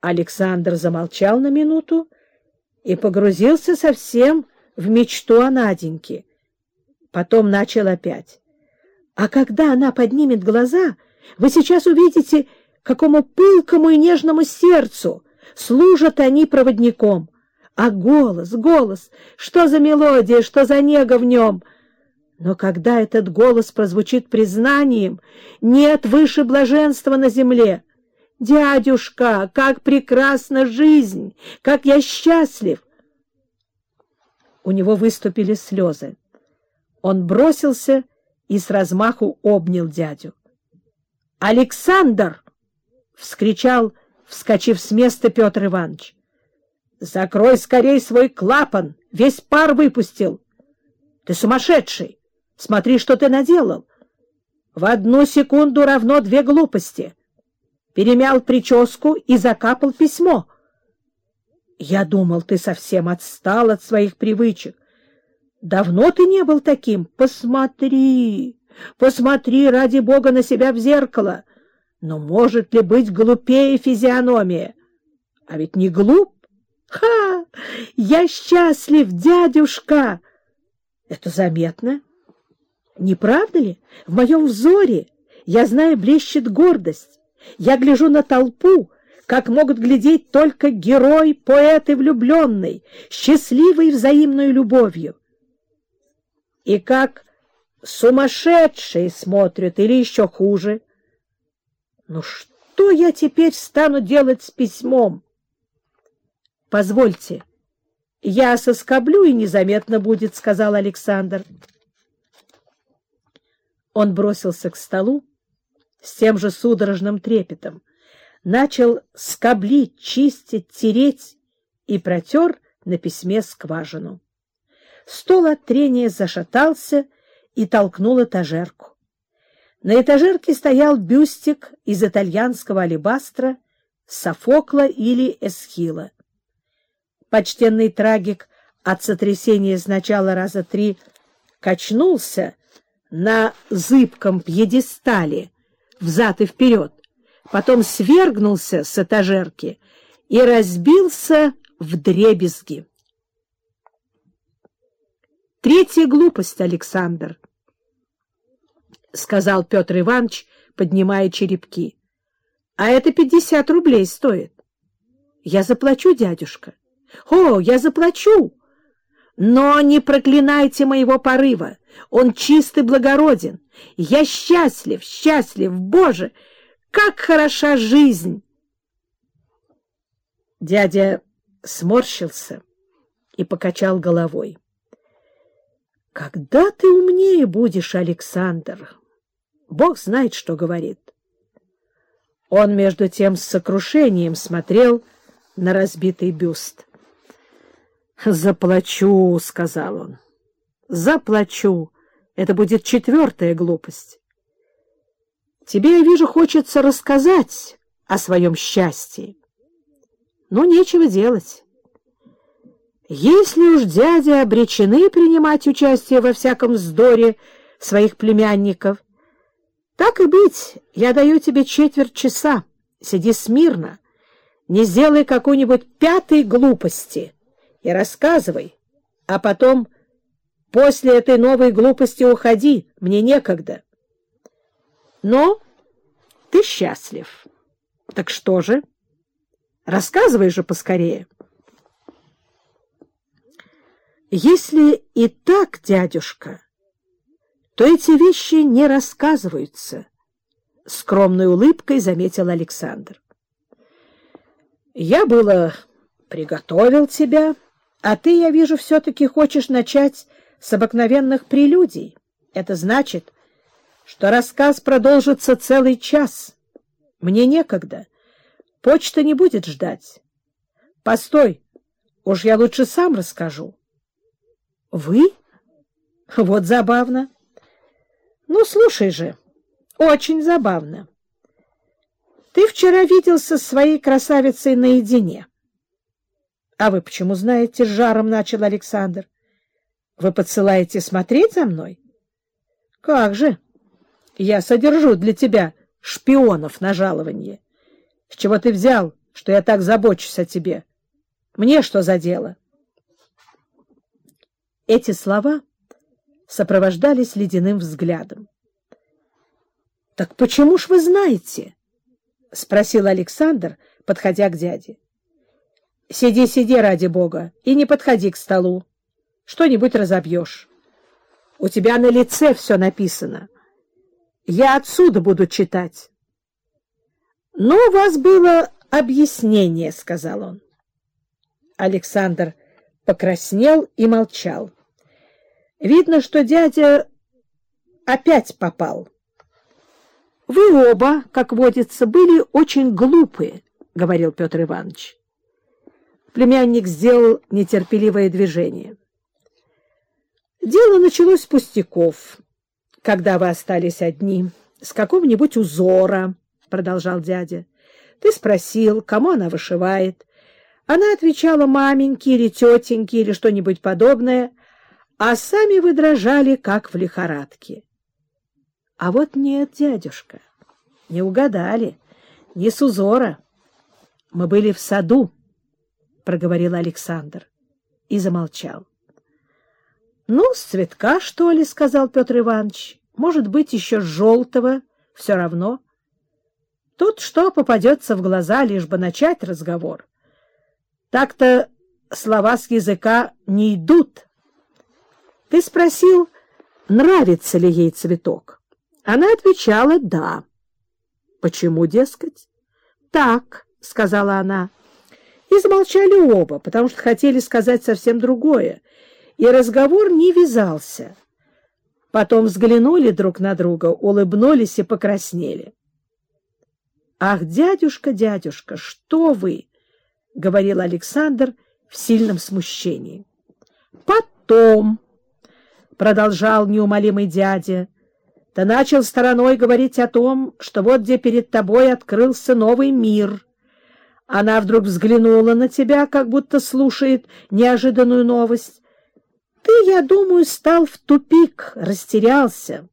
Александр замолчал на минуту и погрузился совсем в мечту о Наденьке. Потом начал опять. А когда она поднимет глаза, вы сейчас увидите, какому пылкому и нежному сердцу служат они проводником. А голос, голос, что за мелодия, что за нега в нем! Но когда этот голос прозвучит признанием, нет выше блаженства на земле. Дядюшка, как прекрасна жизнь, как я счастлив! У него выступили слезы. Он бросился и с размаху обнял дядю. «Александр!» — вскричал, вскочив с места Петр Иванович. «Закрой скорей свой клапан! Весь пар выпустил! Ты сумасшедший! Смотри, что ты наделал! В одну секунду равно две глупости!» Перемял прическу и закапал письмо. Я думал, ты совсем отстал от своих привычек. Давно ты не был таким. Посмотри, посмотри, ради бога, на себя в зеркало. Но может ли быть глупее физиономия? А ведь не глуп. Ха! Я счастлив, дядюшка! Это заметно. Не правда ли? В моем взоре, я знаю, блещет гордость. Я гляжу на толпу, как могут глядеть только герой, поэт и влюбленный, счастливый взаимной любовью. И как сумасшедшие смотрят, или еще хуже. Ну что я теперь стану делать с письмом? Позвольте, я соскоблю, и незаметно будет, — сказал Александр. Он бросился к столу, с тем же судорожным трепетом, начал скоблить, чистить, тереть и протер на письме скважину. Стол от трения зашатался и толкнул этажерку. На этажерке стоял бюстик из итальянского алебастра Софокла или Эсхила. Почтенный трагик от сотрясения сначала раза три качнулся на зыбком пьедестале, взад и вперед, потом свергнулся с этажерки и разбился в дребезги. Третья глупость, Александр, — сказал Петр Иванович, поднимая черепки. — А это пятьдесят рублей стоит. — Я заплачу, дядюшка. — О, я заплачу! Но не проклинайте моего порыва. Он чист и благороден. Я счастлив, счастлив, Боже! Как хороша жизнь! Дядя сморщился и покачал головой. — Когда ты умнее будешь, Александр? Бог знает, что говорит. Он, между тем, с сокрушением смотрел на разбитый бюст. «Заплачу», — сказал он. «Заплачу. Это будет четвертая глупость. Тебе, я вижу, хочется рассказать о своем счастье. Но нечего делать. Если уж дяди обречены принимать участие во всяком вздоре своих племянников, так и быть, я даю тебе четверть часа. Сиди смирно, не сделай какой-нибудь пятой глупости» и рассказывай, а потом после этой новой глупости уходи, мне некогда. Но ты счастлив. Так что же? Рассказывай же поскорее. Если и так, дядюшка, то эти вещи не рассказываются, — скромной улыбкой заметил Александр. Я было приготовил тебя, — а ты, я вижу, все-таки хочешь начать с обыкновенных прелюдий. Это значит, что рассказ продолжится целый час. Мне некогда. Почта не будет ждать. Постой, уж я лучше сам расскажу. Вы? Вот забавно. Ну, слушай же, очень забавно. Ты вчера виделся с своей красавицей наедине. — А вы почему знаете, — жаром начал Александр. — Вы подсылаете смотреть за мной? — Как же? Я содержу для тебя шпионов на жалование. С чего ты взял, что я так забочусь о тебе. Мне что за дело? Эти слова сопровождались ледяным взглядом. — Так почему ж вы знаете? — спросил Александр, подходя к дяде. — Сиди, сиди, ради бога, и не подходи к столу. Что-нибудь разобьешь. У тебя на лице все написано. Я отсюда буду читать. — Но у вас было объяснение, — сказал он. Александр покраснел и молчал. Видно, что дядя опять попал. — Вы оба, как водится, были очень глупые, — говорил Петр Иванович. Племянник сделал нетерпеливое движение. Дело началось с пустяков, когда вы остались одни, с какого-нибудь узора, — продолжал дядя. Ты спросил, кому она вышивает. Она отвечала маменьке или тетеньке или что-нибудь подобное, а сами вы дрожали, как в лихорадке. А вот нет, дядюшка, не угадали, не с узора. Мы были в саду, — проговорил Александр и замолчал. — Ну, с цветка, что ли, — сказал Петр Иванович. — Может быть, еще желтого, все равно. Тут что попадется в глаза, лишь бы начать разговор. Так-то слова с языка не идут. Ты спросил, нравится ли ей цветок. Она отвечала «да». Почему, дескать? «Так», — сказала она. И замолчали оба, потому что хотели сказать совсем другое, и разговор не вязался. Потом взглянули друг на друга, улыбнулись и покраснели. «Ах, дядюшка, дядюшка, что вы!» — говорил Александр в сильном смущении. «Потом...» продолжал неумолимый дядя, — ты начал стороной говорить о том, что вот где перед тобой открылся новый мир. Она вдруг взглянула на тебя, как будто слушает неожиданную новость. Ты, я думаю, стал в тупик, растерялся.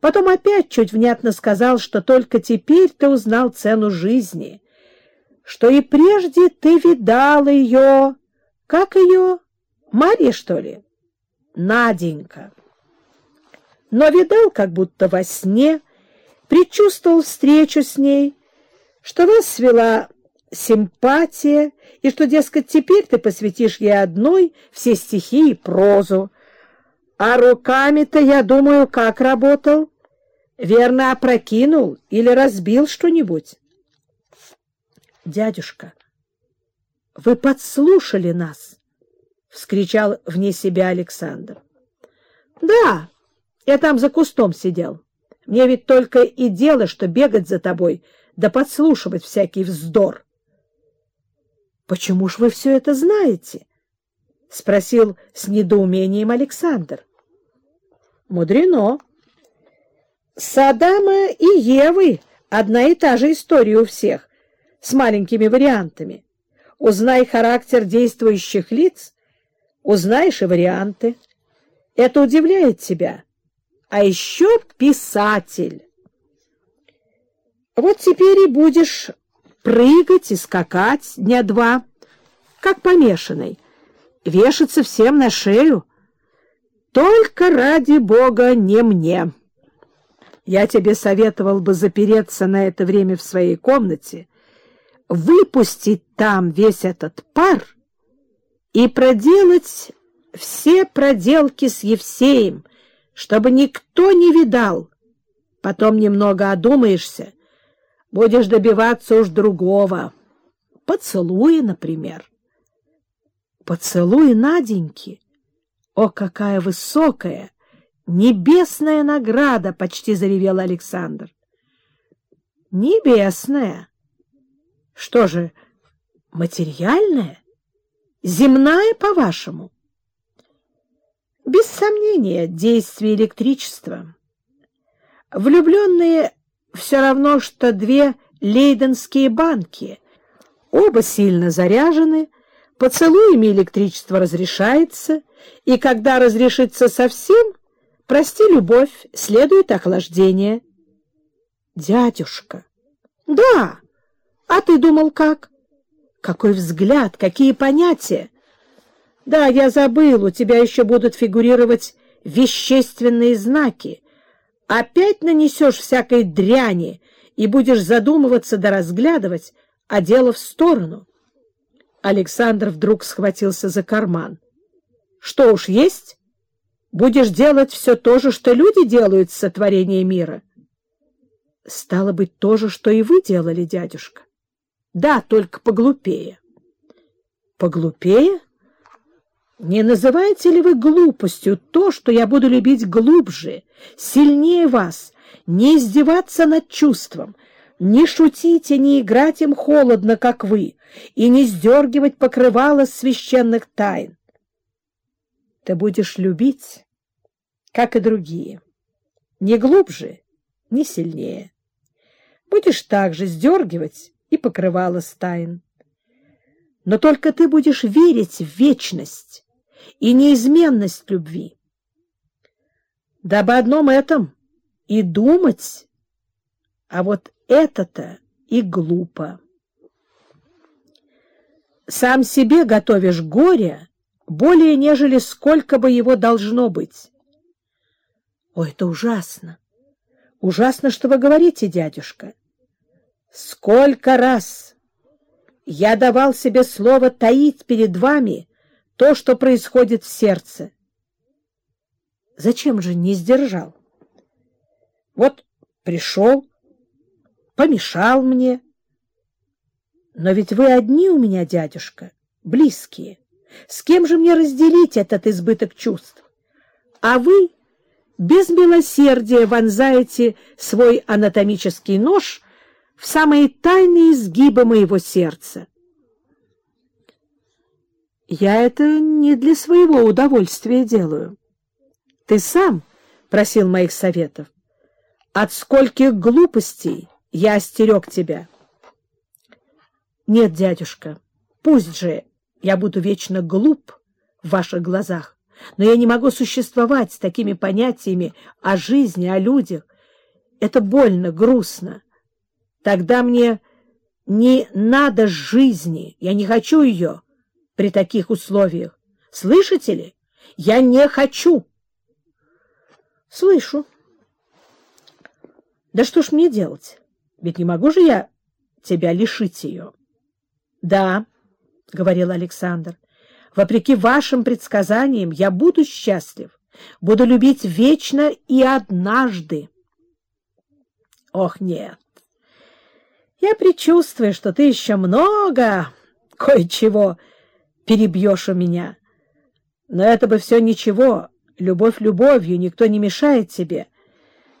Потом опять чуть внятно сказал, что только теперь ты узнал цену жизни, что и прежде ты видал ее... Как ее? Марья, что ли? Наденька. Но видал, как будто во сне, предчувствовал встречу с ней, что вас свела симпатия, и что, дескать, теперь ты посвятишь ей одной все стихи и прозу. А руками-то, я думаю, как работал? Верно, опрокинул или разбил что-нибудь? Дядюшка, вы подслушали нас. — вскричал вне себя Александр. — Да, я там за кустом сидел. Мне ведь только и дело, что бегать за тобой, да подслушивать всякий вздор. — Почему ж вы все это знаете? — спросил с недоумением Александр. — Мудрено. С Адама и Евы одна и та же история у всех, с маленькими вариантами. Узнай характер действующих лиц — узнаешь и варианты. Это удивляет тебя. А еще писатель. Вот теперь и будешь прыгать и скакать дня два, как помешанный, вешаться всем на шею. Только ради бога не мне. Я тебе советовал бы запереться на это время в своей комнате, выпустить там весь этот пар и проделать все проделки с Евсеем, чтобы никто не видал. Потом немного одумаешься, будешь добиваться уж другого. Поцелуя, например. Поцелуй Наденьки. О, какая высокая, небесная награда! — почти заревел Александр. Небесная? Что же, материальная? земная, по-вашему? Без сомнения, действие электричества. Влюбленные все равно, что две лейденские банки. Оба сильно заряжены, поцелуями электричество разрешается, и когда разрешится совсем, прости любовь, следует охлаждение. Дядюшка. Да, А ты думал как? Какой взгляд, какие понятия? Да, я забыл, у тебя еще будут фигурировать вещественные знаки. Опять нанесешь всякой дряни и будешь задумываться да разглядывать, а дело в сторону. Александр вдруг схватился за карман. — Что уж есть? Будешь делать все то же, что люди делают с сотворения мира? — Стало быть, то же, что и вы делали, дядюшка. Да, только поглупее. — Поглупее? Не называете ли вы глупостью то, что я буду любить глубже, сильнее вас, не издеваться над чувством, не шутить и не играть им холодно, как вы, и не сдергивать покрывало священных тайн? Ты будешь любить, как и другие, не глубже, не сильнее. Будешь также сдергивать и покрывало тайн. Но только ты будешь верить в вечность, и неизменность любви. Да об одном этом и думать, а вот это-то и глупо. Сам себе готовишь горе более, нежели сколько бы его должно быть. Ой, это ужасно! Ужасно, что вы говорите, дядюшка. Сколько раз я давал себе слово таить перед вами то, что происходит в сердце. Зачем же не сдержал? Вот пришел, помешал мне. Но ведь вы одни у меня, дядюшка, близкие. С кем же мне разделить этот избыток чувств? А вы без милосердия вонзаете свой анатомический нож в самые тайные изгибы моего сердца. Я это не для своего удовольствия делаю. Ты сам просил моих советов. От скольких глупостей я остерег тебя. Нет, дядюшка, пусть же я буду вечно глуп в ваших глазах, но я не могу существовать с такими понятиями о жизни, о людях. Это больно, грустно. Тогда мне не надо жизни, я не хочу ее при таких условиях. Слышите ли? Я не хочу. Слышу. Да что ж мне делать? Ведь не могу же я тебя лишить ее. Да, — говорил Александр, — вопреки вашим предсказаниям я буду счастлив, буду любить вечно и однажды. Ох, нет. Я предчувствую, что ты еще много кое-чего перебьешь у меня. Но это бы все ничего, любовь любовью, никто не мешает тебе.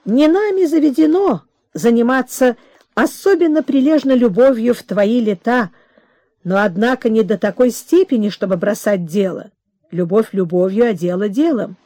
Не нами заведено заниматься особенно прилежно любовью в твои лета, но, однако, не до такой степени, чтобы бросать дело. Любовь любовью, а дело делом.